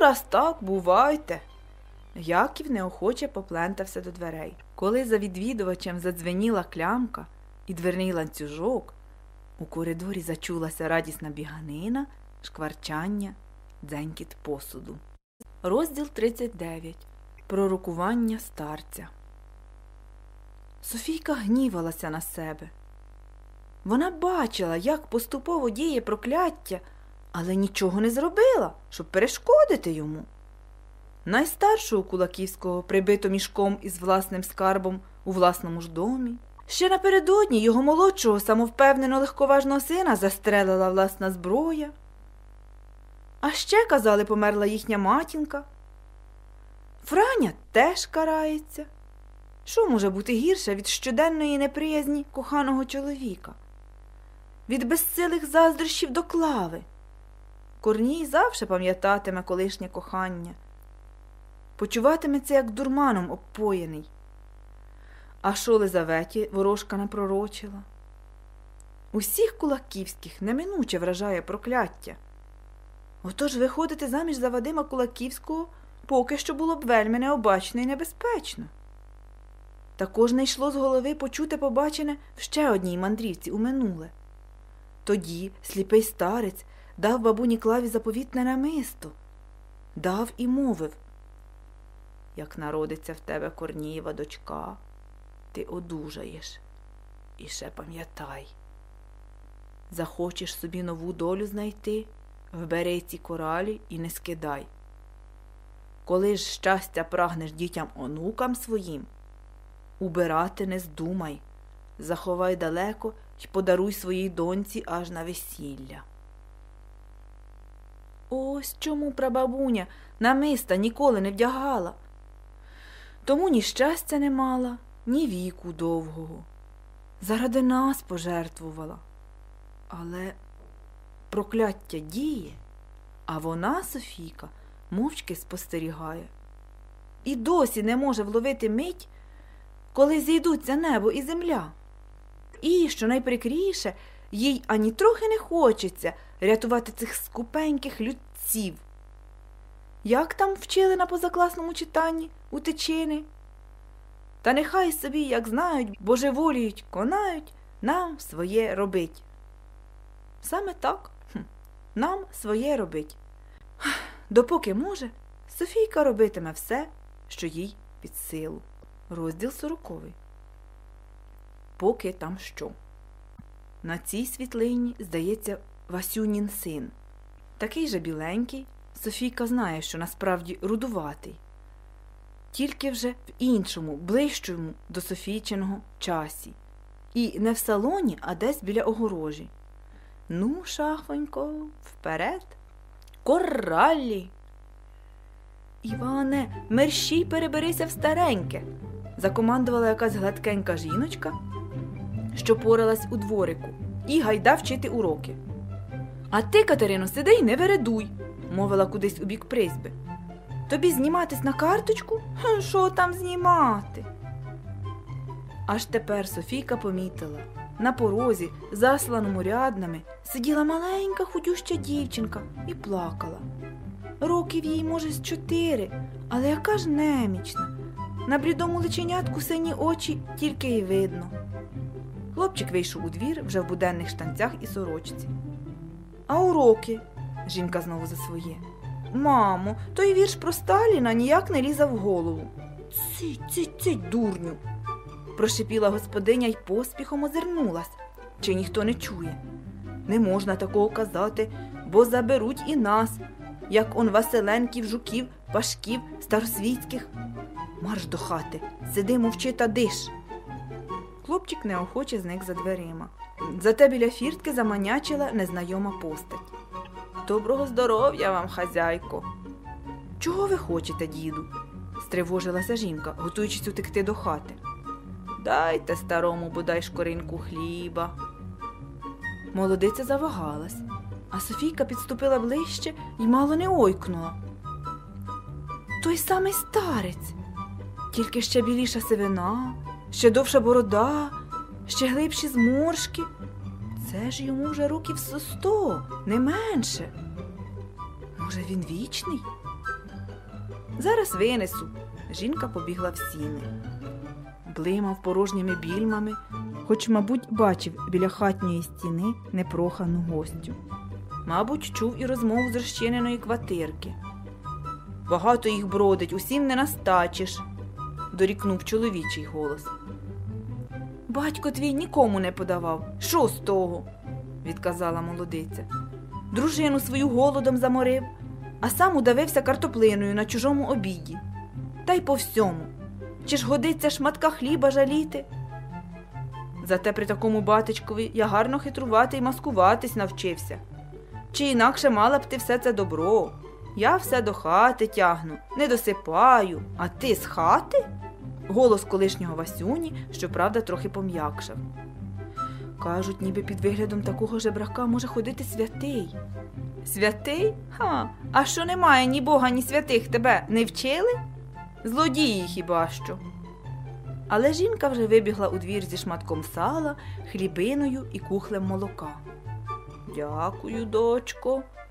раз так, бувайте. Яків неохоче поплентався до дверей. Коли за відвідувачем задзвеніла клямка і дверний ланцюжок, у коридорі зачулася радісна біганина, шкварчання, дзенькіт посуду. Розділ 39. Пророкування старця. Софійка гнівалася на себе. Вона бачила, як поступово діє прокляття, але нічого не зробила, щоб перешкодити йому. Найстаршого Кулаківського прибито мішком із власним скарбом у власному ж домі. Ще напередодні його молодшого, самовпевнено легковажного сина застрелила власна зброя. А ще, казали, померла їхня матінка. Франя теж карається. Що може бути гірше від щоденної неприязні коханого чоловіка? Від безсилих заздрощів до клави. Корній завше пам'ятатиме колишнє кохання, почуватиметься, як дурманом обпоєний. А що Лизаветі ворожка напророчила? Усіх кулаківських неминуче вражає прокляття. Отож виходити заміж за Вадима Кулаківського поки що було б вельми необачно і небезпечно. Також не йшло з голови почути побачене в ще одній мандрівці у минуле. Тоді сліпий старець дав бабуні клаві заповітне намисто, дав і мовив як народиться в тебе Корнієва дочка, ти одужаєш. І ще пам'ятай. Захочеш собі нову долю знайти, вбери ці коралі і не скидай. Коли ж щастя прагнеш дітям онукам своїм, убирати не здумай, заховай далеко й подаруй своїй доньці аж на весілля. Ось чому прабабуня намиста ніколи не вдягала. Тому ні щастя не мала, ні віку довгого. Заради нас пожертвувала. Але прокляття діє, а вона, Софійка, мовчки спостерігає. І досі не може вловити мить, коли зійдуться небо і земля. І, що найприкріше, їй ані трохи не хочеться рятувати цих скупеньких людців. Як там вчили на позакласному читанні у тичини? Та нехай собі, як знають, божеволіють, конають, нам своє робить. Саме так, нам своє робить. Допоки може, Софійка робитиме все, що їй під силу. Розділ сороковий. Поки там що. На цій світлині, здається, Васюнін син. Такий же біленький, Софійка знає, що насправді рудуватий, тільки вже в іншому, ближчому до Софійчиного часі. І не в салоні, а десь біля огорожі. Ну, шахонько, вперед. Кораллі. Іване, мерщій переберися в стареньке, закомандувала якась гладкенька жіночка, що поралась у дворику, і гайда вчити уроки. А ти, Катерино, сиди й не вередуй, мовила кудись у бік призьби. Тобі зніматись на карточку? Що там знімати? Аж тепер Софійка помітила. На порозі, засланому ряднами, сиділа маленька худюща дівчинка і плакала. Років їй, може, з чотири, але яка ж немічна. На блідому личенятку сині очі тільки й видно. Хлопчик вийшов у двір вже в буденних штанцях і сорочці. А уроки? Жінка знову за своє. Мамо, той вірш про Сталіна ніяк не лізав в голову. Цить, цить, цить, дурню. прошипіла господиня й поспіхом озирнулась, чи ніхто не чує. Не можна такого казати, бо заберуть і нас, як он Василенків, жуків, пашків, старосвітських. Марш до хати, сиди, мовчи та диш. Хлопчик неохоче зник за дверима. Зате біля фіртки заманячила незнайома постать. Доброго здоров'я вам, хазяйко. Чого ви хочете, діду? стривожилася жінка, готуючись утекти до хати. Дайте старому бодай шкоринку хліба. Молодиця завагалась, а Софійка підступила ближче і мало не ойкнула. Той самий старець, тільки ще біліша сивина, ще довша борода, ще глибші зморшки. Це ж йому вже років сто, не менше. Може, він вічний? Зараз винесу. Жінка побігла в сіни. Блимав порожніми більмами, хоч, мабуть, бачив біля хатньої стіни непрохану гостю. Мабуть, чув і розмову з розчиненої квартирки. Багато їх бродить, усім не настачиш, дорікнув чоловічий голос. Батько твій нікому не подавав. Що з того? відказала молодиця. Дружину свою голодом заморив, а сам удавився картоплиною на чужому обіді. Та й по всьому. Чи ж годиться шматка хліба жаліти? Зате при такому батечкові я гарно хитрувати і маскуватись навчився. Чи інакше мала б ти все це добро? Я все до хати тягну, не досипаю, а ти з хати? Голос колишнього Васюні, щоправда, трохи пом'якшав. Кажуть, ніби під виглядом такого жебрака може ходити святий. Святий? Ха, а що немає ні Бога, ні святих тебе не вчили? Злодії хіба що. Але жінка вже вибігла у двір зі шматком сала, хлібиною і кухлем молока. Дякую, дочко,